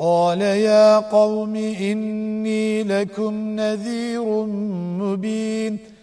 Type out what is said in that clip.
قال يا قوم إني لكم نذير مبين